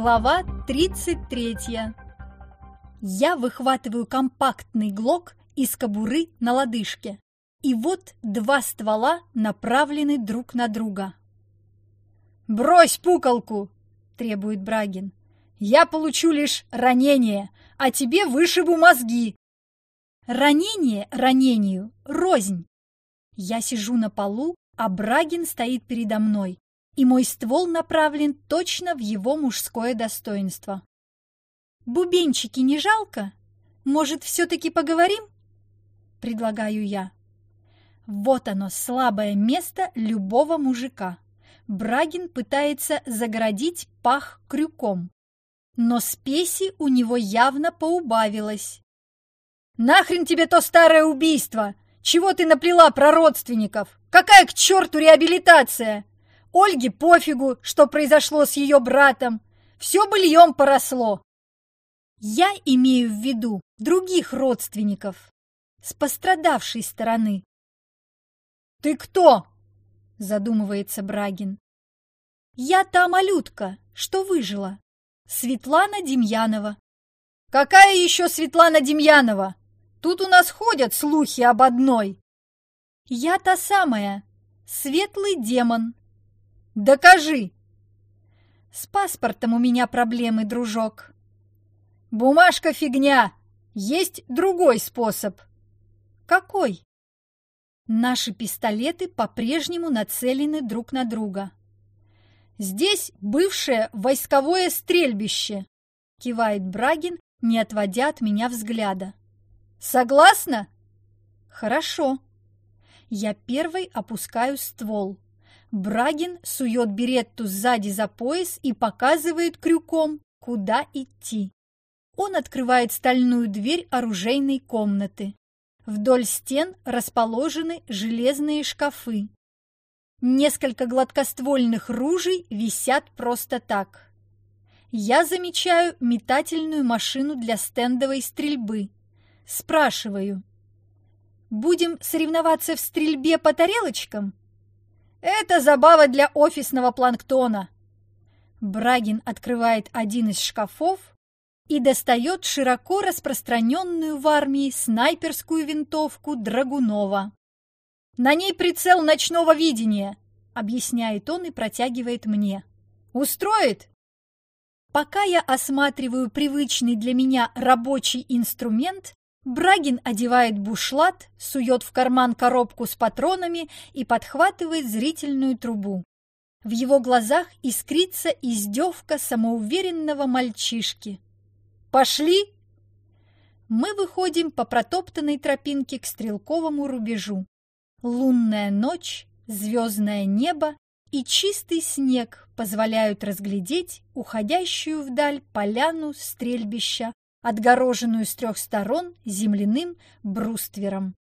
Глава 33 Я выхватываю компактный глок из кобуры на лодыжке. И вот два ствола направлены друг на друга. «Брось пукалку!» – требует Брагин. «Я получу лишь ранение, а тебе вышибу мозги!» Ранение ранению – рознь. Я сижу на полу, а Брагин стоит передо мной, и мой ствол направлен точно в его мужское достоинство. «Бубенчики не жалко? Может, все-таки поговорим?» – предлагаю я. Вот оно, слабое место любого мужика. Брагин пытается загородить пах крюком. Но спеси у него явно поубавилось. «Нахрен тебе то старое убийство? Чего ты наплела про родственников? Какая к черту реабилитация? Ольге пофигу, что произошло с ее братом. Все быльем поросло. Я имею в виду других родственников, с пострадавшей стороны. «Ты кто?» – задумывается Брагин. «Я та малютка, что выжила. Светлана Демьянова». «Какая еще Светлана Демьянова? Тут у нас ходят слухи об одной». «Я та самая, светлый демон». «Докажи!» «С паспортом у меня проблемы, дружок». «Бумажка фигня! Есть другой способ». «Какой?» Наши пистолеты по-прежнему нацелены друг на друга. «Здесь бывшее войсковое стрельбище», — кивает Брагин, не отводя от меня взгляда. «Согласна?» «Хорошо». Я первой опускаю ствол. Брагин сует беретту сзади за пояс и показывает крюком, куда идти. Он открывает стальную дверь оружейной комнаты. Вдоль стен расположены железные шкафы. Несколько гладкоствольных ружей висят просто так. Я замечаю метательную машину для стендовой стрельбы. Спрашиваю. «Будем соревноваться в стрельбе по тарелочкам?» «Это забава для офисного планктона!» Брагин открывает один из шкафов и достает широко распространенную в армии снайперскую винтовку Драгунова. «На ней прицел ночного видения», — объясняет он и протягивает мне. «Устроит?» Пока я осматриваю привычный для меня рабочий инструмент, Брагин одевает бушлат, сует в карман коробку с патронами и подхватывает зрительную трубу. В его глазах искрится издевка самоуверенного мальчишки. Пошли!» Мы выходим по протоптанной тропинке к стрелковому рубежу. Лунная ночь, звездное небо и чистый снег позволяют разглядеть уходящую вдаль поляну стрельбища, отгороженную с трех сторон земляным бруствером.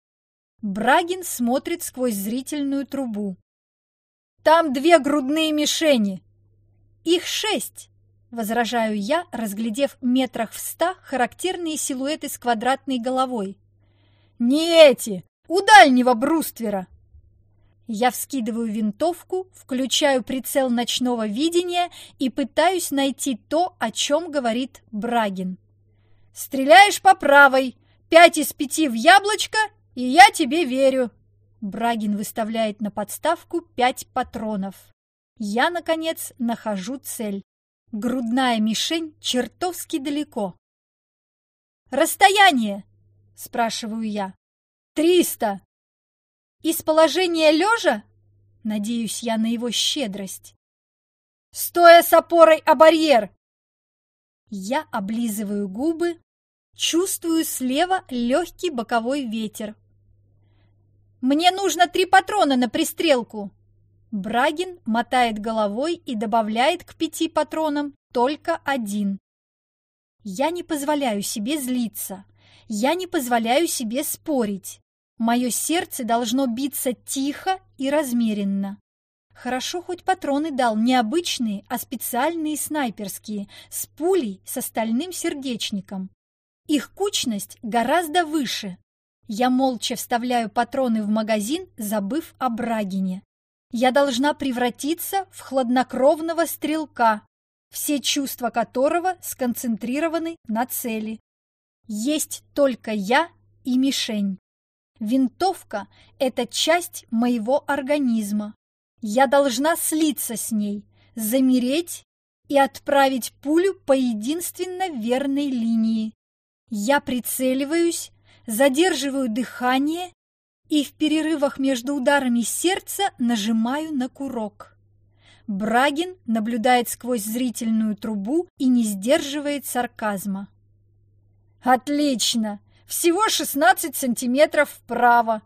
Брагин смотрит сквозь зрительную трубу. «Там две грудные мишени!» «Их шесть!» возражаю я, разглядев метрах в ста характерные силуэты с квадратной головой. «Не эти! У дальнего бруствера!» Я вскидываю винтовку, включаю прицел ночного видения и пытаюсь найти то, о чем говорит Брагин. «Стреляешь по правой, пять из пяти в яблочко, и я тебе верю!» Брагин выставляет на подставку пять патронов. Я, наконец, нахожу цель. Грудная мишень чертовски далеко. «Расстояние?» – спрашиваю я. «Триста!» «Из положения лежа?» – надеюсь я на его щедрость. «Стоя с опорой о барьер!» Я облизываю губы, чувствую слева легкий боковой ветер. «Мне нужно три патрона на пристрелку!» Брагин мотает головой и добавляет к пяти патронам только один. Я не позволяю себе злиться. Я не позволяю себе спорить. Мое сердце должно биться тихо и размеренно. Хорошо хоть патроны дал не обычные, а специальные снайперские, с пулей с остальным сердечником. Их кучность гораздо выше. Я молча вставляю патроны в магазин, забыв о Брагине. Я должна превратиться в хладнокровного стрелка. все чувства которого сконцентрированы на цели. Есть только я и мишень. Винтовка – это часть моего организма. Я должна слиться с ней, замереть и отправить пулю по единственно верной линии. Я прицеливаюсь, задерживаю дыхание и в перерывах между ударами сердца нажимаю на курок. Брагин наблюдает сквозь зрительную трубу и не сдерживает сарказма. «Отлично! Всего 16 сантиметров вправо!»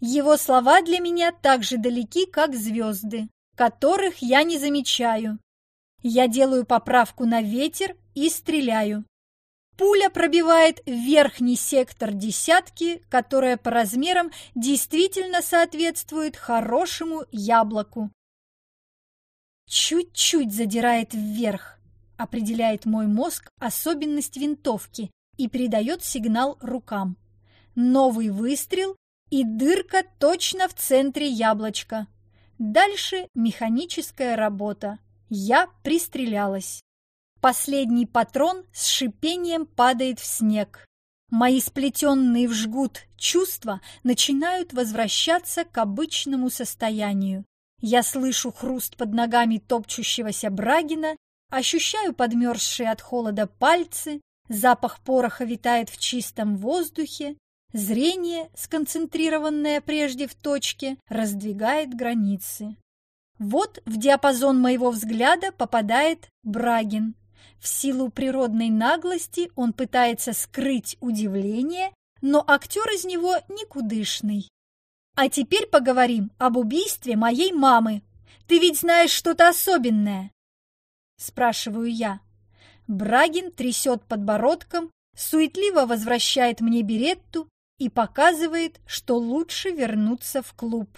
Его слова для меня так же далеки, как звезды, которых я не замечаю. Я делаю поправку на ветер и стреляю. Пуля пробивает верхний сектор десятки, которая по размерам действительно соответствует хорошему яблоку. Чуть-чуть задирает вверх, определяет мой мозг особенность винтовки и передает сигнал рукам. Новый выстрел, и дырка точно в центре яблочка. Дальше механическая работа. Я пристрелялась. Последний патрон с шипением падает в снег. Мои сплетенные в жгут чувства начинают возвращаться к обычному состоянию. Я слышу хруст под ногами топчущегося Брагина, ощущаю подмерзшие от холода пальцы, запах пороха витает в чистом воздухе, зрение, сконцентрированное прежде в точке, раздвигает границы. Вот в диапазон моего взгляда попадает Брагин. В силу природной наглости он пытается скрыть удивление, но актер из него никудышный. А теперь поговорим об убийстве моей мамы. Ты ведь знаешь что-то особенное?» Спрашиваю я. Брагин трясет подбородком, суетливо возвращает мне беретту и показывает, что лучше вернуться в клуб.